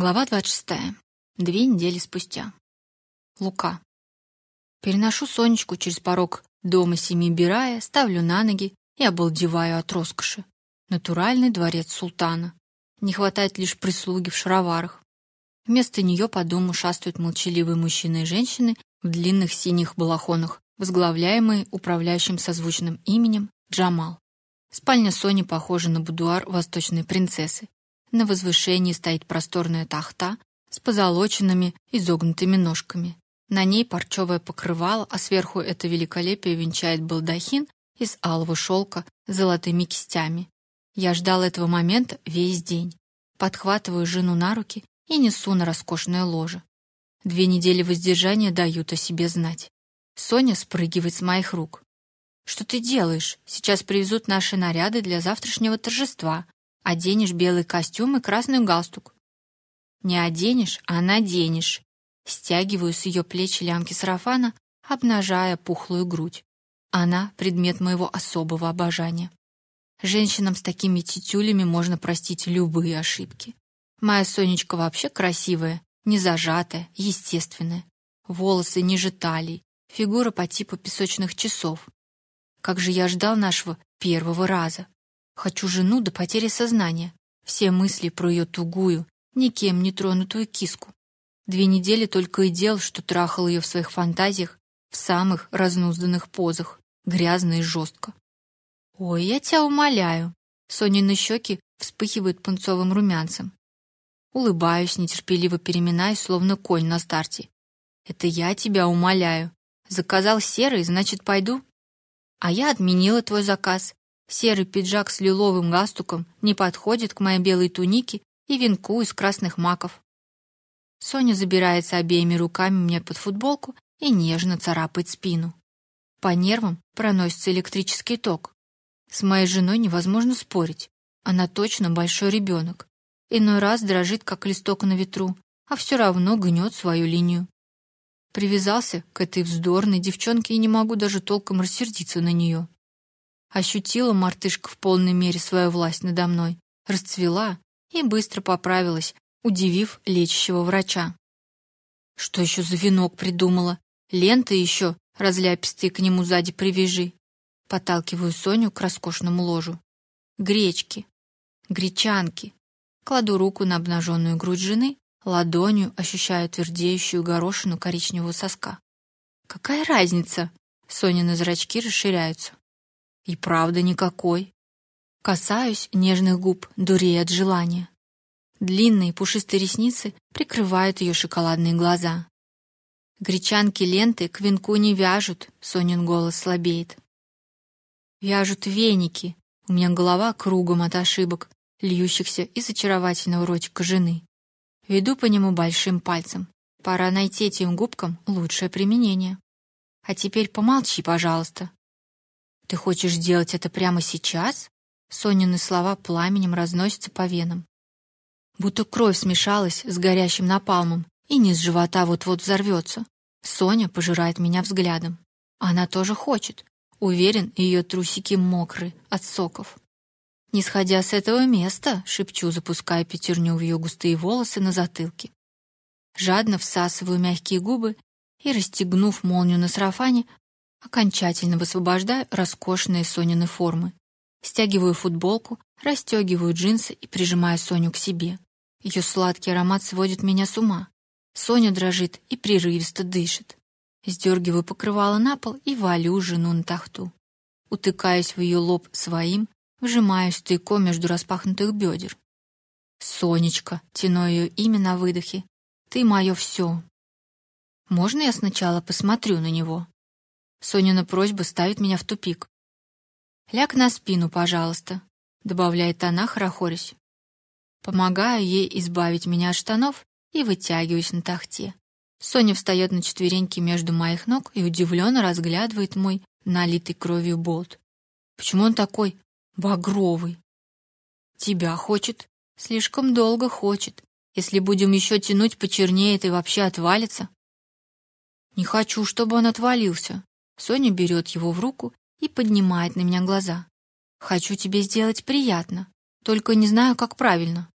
Глава 26. Две недели спустя. Лука. Переношу Сонечку через порог дома семи Бирая, ставлю на ноги и обалдеваю от роскоши. Натуральный дворец султана. Не хватает лишь прислуги в шароварах. Вместо нее по дому шастают молчаливые мужчины и женщины в длинных синих балахонах, возглавляемые управляющим созвучным именем Джамал. Спальня Сони похожа на будуар восточной принцессы. На возвышении стоит просторная тахта с позолоченными изогнутыми ножками. На ней парчевое покрывало, а сверху это великолепие венчает балдахин из алого шелка с золотыми кистями. Я ждал этого момента весь день. Подхватываю жену на руки и несу на роскошное ложе. Две недели воздержания дают о себе знать. Соня спрыгивает с моих рук. Что ты делаешь? Сейчас привезут наши наряды для завтрашнего торжества. Оденешь белый костюм и красный галстук. Не оденешь, а наденешь. Стягиваю с ее плеч лямки сарафана, обнажая пухлую грудь. Она предмет моего особого обожания. Женщинам с такими титюлями можно простить любые ошибки. Моя Сонечка вообще красивая, не зажатая, естественная. Волосы ниже талии, фигура по типу песочных часов. Как же я ждал нашего первого раза. Хочу жену до потери сознания. Все мысли про ее тугую, никем не тронутую киску. Две недели только и делал, что трахал ее в своих фантазиях в самых разнузданных позах, грязно и жестко. Ой, я тебя умоляю. Сонины щеки вспыхивают пунцовым румянцем. Улыбаюсь, нетерпеливо переминаясь, словно конь на старте. Это я тебя умоляю. Заказал серый, значит, пойду. А я отменила твой заказ. Серый пиджак с лиловым галстуком не подходит к моей белой тунике и венку из красных маков. Соня забирается обеими руками мне под футболку и нежно царапает спину. По нервам проносится электрический ток. С моей женой невозможно спорить. Она точно большой ребенок. Иной раз дрожит, как листок на ветру, а все равно гнет свою линию. Привязался к этой вздорной девчонке и не могу даже толком рассердиться на нее. Ощутила мартышка в полной мере свою власть надо мной, расцвела и быстро поправилась, удивив лечащего врача. Что еще за венок придумала? Ленты еще разляпистые к нему сзади привяжи. Подталкиваю Соню к роскошному ложу. Гречки, гречанки. Кладу руку на обнаженную грудь жены, ладонью ощущаю твердеющую горошину коричневого соска. Какая разница? Сонины зрачки расширяются. И правда никакой. Касаюсь нежных губ, дурея от желания. Длинные пушистые ресницы прикрывают ее шоколадные глаза. Гречанки ленты к венку не вяжут, Сонин голос слабеет. Вяжут веники. У меня голова кругом от ошибок, льющихся из очаровательного ротика жены. Веду по нему большим пальцем. Пора найти этим губкам лучшее применение. А теперь помолчи, пожалуйста. Ты хочешь сделать это прямо сейчас? Сонины слова пламенем разносятся по венам. Будто кровь смешалась с горящим напалмом, и низ живота вот-вот взорвется. Соня пожирает меня взглядом. Она тоже хочет. Уверен, ее трусики мокры от соков. Не сходя с этого места, шепчу, запуская пятерню в ее густые волосы на затылке. Жадно всасываю мягкие губы и, расстегнув молнию на сарафане, Окончательно высвобождаю роскошные Сонины формы. Стягиваю футболку, расстегиваю джинсы и прижимаю Соню к себе. Ее сладкий аромат сводит меня с ума. Соня дрожит и прерывисто дышит. Сдергиваю покрывало на пол и валю жену на тахту. Утыкаюсь в ее лоб своим, вжимаюсь тайком между распахнутых бедер. Сонечка, тяну ее имя на выдохе. Ты мое все. Можно я сначала посмотрю на него? Сонина просьба ставит меня в тупик. Ляг на спину, пожалуйста, добавляет она, хорохорясь. Помогаю ей избавить меня от штанов и вытягиваюсь на тахте. Соня встает на четвереньки между моих ног и удивленно разглядывает мой налитый кровью болт. Почему он такой багровый? Тебя хочет, слишком долго хочет. Если будем еще тянуть, почернеет и вообще отвалится. Не хочу, чтобы он отвалился. Соня берет его в руку и поднимает на меня глаза. Хочу тебе сделать приятно, только не знаю, как правильно.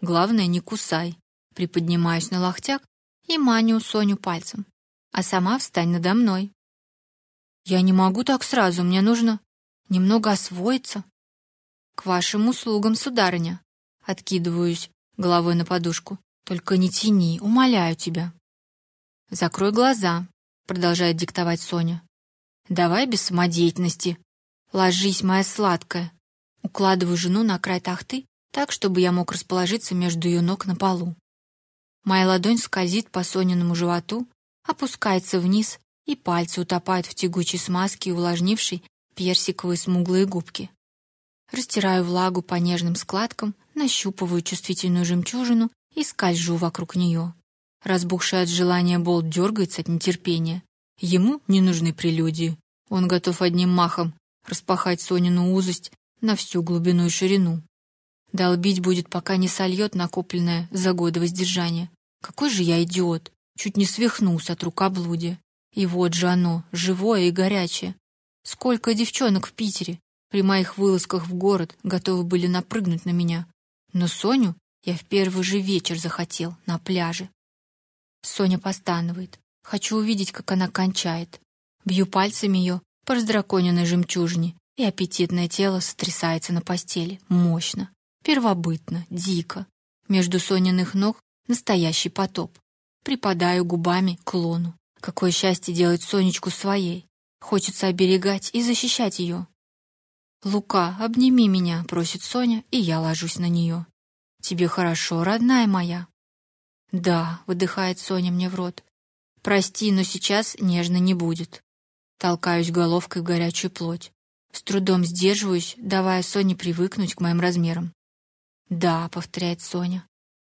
Главное, не кусай. Приподнимаюсь на локтях и маню Соню пальцем, а сама встань надо мной. Я не могу так сразу, мне нужно немного освоиться. К вашим услугам, сударыня. Откидываюсь головой на подушку. Только не тяни, умоляю тебя. Закрой глаза, продолжает диктовать Соня. Давай без самодеятельности. Ложись, моя сладкая. Укладываю жену на край тахты, так чтобы я мог расположиться между ее ног на полу. Моя ладонь скользит по Сониному животу, опускается вниз, и пальцы утопают в тягучей смазке увлажнившей персиковые смуглые губки. Растираю влагу по нежным складкам, нащупываю чувствительную жемчужину и скольжу вокруг нее. Разбухший от желания болт дергается от нетерпения. Ему не нужны прелюдии. Он готов одним махом распахать Сонину узость на всю глубину и ширину. Долбить будет, пока не сольет накопленное за годы воздержания. Какой же я идиот! Чуть не свихнулся от рукоблудия. И вот же оно, живое и горячее. Сколько девчонок в Питере при моих вылазках в город готовы были напрыгнуть на меня. Но Соню я в первый же вечер захотел на пляже. Соня постанывает. Хочу увидеть, как она кончает. Бью пальцами ее по раздраконенной жемчужине, и аппетитное тело сотрясается на постели. Мощно, первобытно, дико. Между Сониных ног настоящий потоп. Припадаю губами к лону. Какое счастье делать Сонечку своей. Хочется оберегать и защищать ее. «Лука, обними меня», — просит Соня, и я ложусь на нее. «Тебе хорошо, родная моя?» «Да», — выдыхает Соня мне в рот. «Прости, но сейчас нежно не будет». Толкаюсь головкой в горячую плоть. С трудом сдерживаюсь, давая Соне привыкнуть к моим размерам. «Да», — повторяет Соня.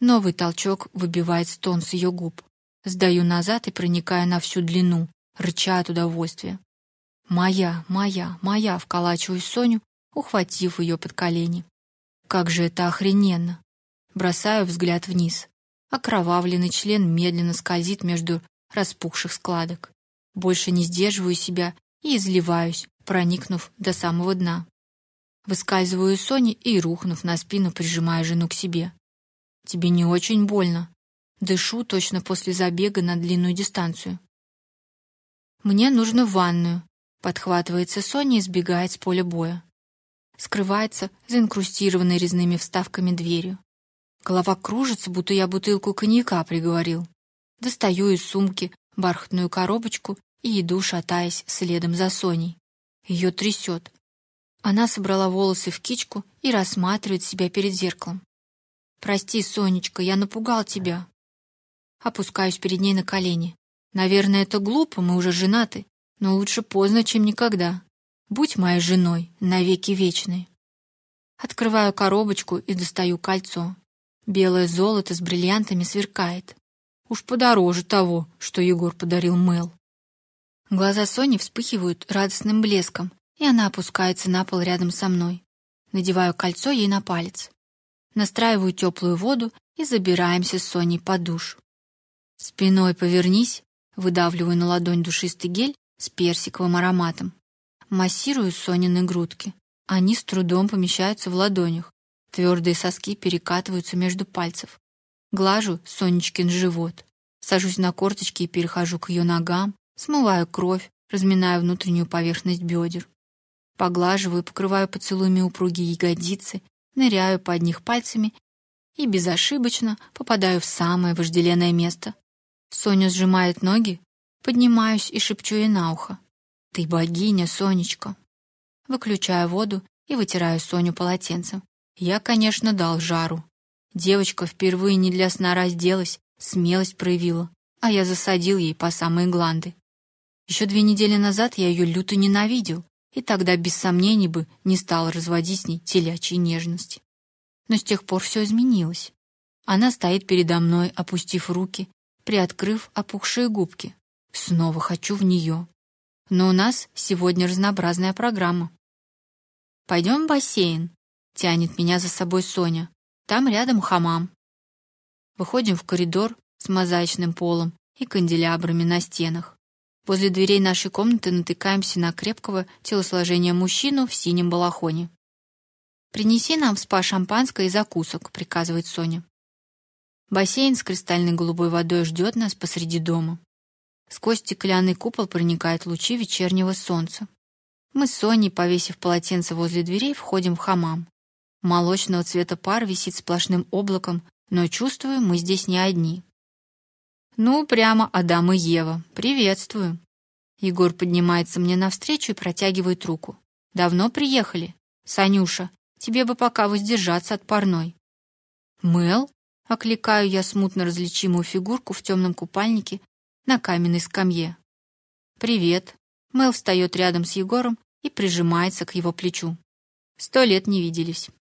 Новый толчок выбивает стон с ее губ. Сдаю назад и проникаю на всю длину, рыча от удовольствия. «Моя, моя, моя!» — вколачиваюсь Соню, ухватив ее под колени. «Как же это охрененно!» Бросаю взгляд вниз. Окровавленный член медленно скользит между распухших складок. Больше не сдерживаю себя и изливаюсь, проникнув до самого дна. Выскальзываю Сони и, рухнув на спину, прижимаю жену к себе. «Тебе не очень больно?» Дышу точно после забега на длинную дистанцию. «Мне нужно в ванную», — подхватывается Соня и сбегает с поля боя. Скрывается за инкрустированной резными вставками дверью. Голова кружится, будто я бутылку коньяка приговорил. Достаю из сумки бархатную коробочку и иду, шатаясь следом за Соней. Ее трясет. Она собрала волосы в кичку и рассматривает себя перед зеркалом. Прости, Сонечка, я напугал тебя. Опускаюсь перед ней на колени. Наверное, это глупо, мы уже женаты, но лучше поздно, чем никогда. Будь моей женой навеки вечной. Открываю коробочку и достаю кольцо. Белое золото с бриллиантами сверкает. Уж подороже того, что Егор подарил Мэл. Глаза Сони вспыхивают радостным блеском, и она опускается на пол рядом со мной. Надеваю кольцо ей на палец. Настраиваю теплую воду и забираемся с Соней под душ. Спиной повернись, выдавливаю на ладонь душистый гель с персиковым ароматом. Массирую Сонины грудки. Они с трудом помещаются в ладонях. Твердые соски перекатываются между пальцев. Глажу Сонечкин живот. Сажусь на корточки и перехожу к ее ногам, смываю кровь, разминаю внутреннюю поверхность бедер. Поглаживаю, покрываю поцелуями упругие ягодицы, ныряю под них пальцами и безошибочно попадаю в самое вожделенное место. Соня сжимает ноги, поднимаюсь и шепчу ей на ухо: "Ты богиня, Сонечка". Выключаю воду и вытираю Соню полотенцем. Я, конечно, дал жару. Девочка впервые не для сна разделась, смелость проявила, а я засадил ей по самые гланды. Еще две недели назад я ее люто ненавидел, и тогда без сомнений бы не стал разводить с ней телячьей нежности. Но с тех пор все изменилось. Она стоит передо мной, опустив руки, приоткрыв опухшие губки. Снова хочу в нее. Но у нас сегодня разнообразная программа. Пойдем в бассейн, Тянет меня за собой Соня. Там рядом хамам. Выходим в коридор с мозаичным полом и канделябрами на стенах. Возле дверей нашей комнаты натыкаемся на крепкого телосложения мужчину в синем балахоне. Принеси нам в спа шампанское и закусок, приказывает Соня. Бассейн с кристальной голубой водой ждет нас посреди дома. Сквозь стеклянный купол проникают лучи вечернего солнца. Мы с Соней, повесив полотенце возле дверей, входим в хамам. Молочного цвета пар висит сплошным облаком, но чувствую, мы здесь не одни. Ну, прямо Адам и Ева. Приветствую. Егор поднимается мне навстречу и протягивает руку. Давно приехали? Санюша, тебе бы пока воздержаться от парной. Мэл, окликаю я смутно различимую фигурку в темном купальнике на каменной скамье. Привет. Мэл встает рядом с Егором и прижимается к его плечу. Сто лет не виделись.